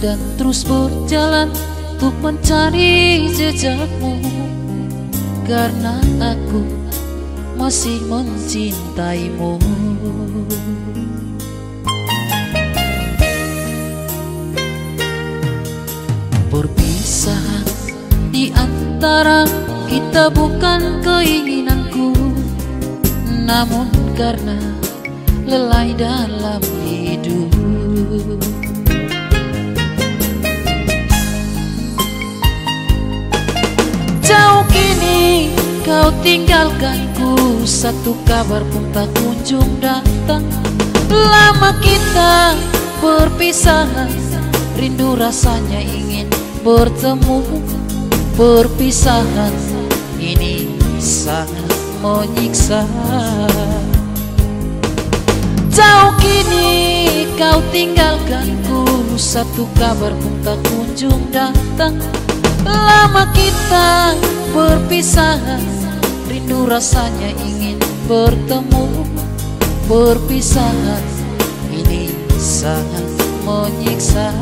dan terus berjalan untuk mencari jejakmu. Karena aku masih mencintaimu. Perpisahan di antara kita bukan keinginanku. Namun karena lelai dalam hidup kau tinggalkanku Satu kabar pun tak kunjung datang. Lama kita berpisahan Rindu rasanya ingin bertemu. Perpisahan ini sangat menyiksa. Jauh kini kau tinggalkanku Satu kabar pun tak kunjung datang. Lama kita berpisahan Rindu rasanya ingin bertemu Berpisahan ini sangat menyiksa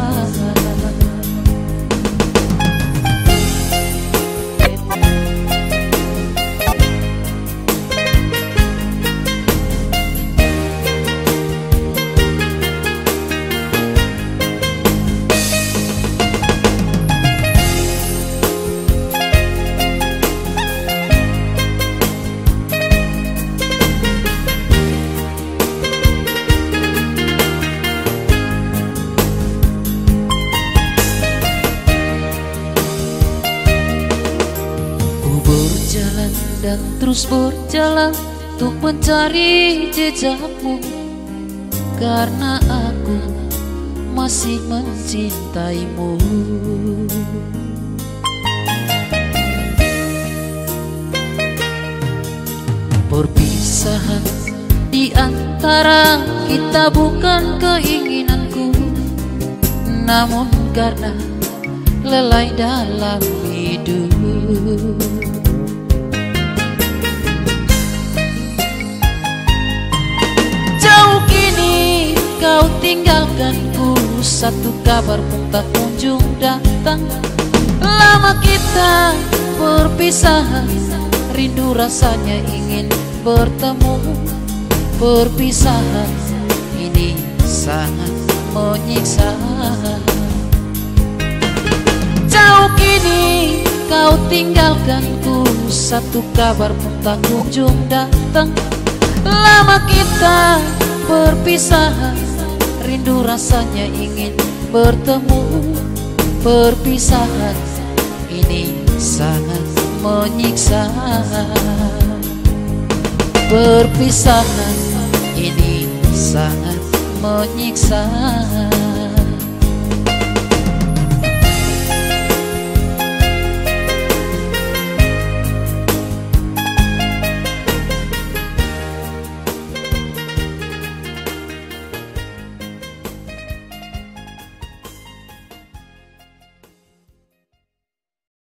dan terus berjalan Untuk mencari jejakmu. Karena aku masih mencintaimu. Perpisahan di antara kita bukan keinginanku. Namun karena lelai dalam hidup tinggalkanku Satu kabar pun tak kunjung datang. Lama kita berpisahan Rindu rasanya ingin bertemu. Perpisahan ini sangat menyiksa. Jauh kini kau tinggalkanku Satu kabar pun tak kunjung datang. Lama kita berpisahan Rindu rasanya ingin bertemu Perpisahan ini sangat menyiksa. Perpisahan ini sangat menyiksa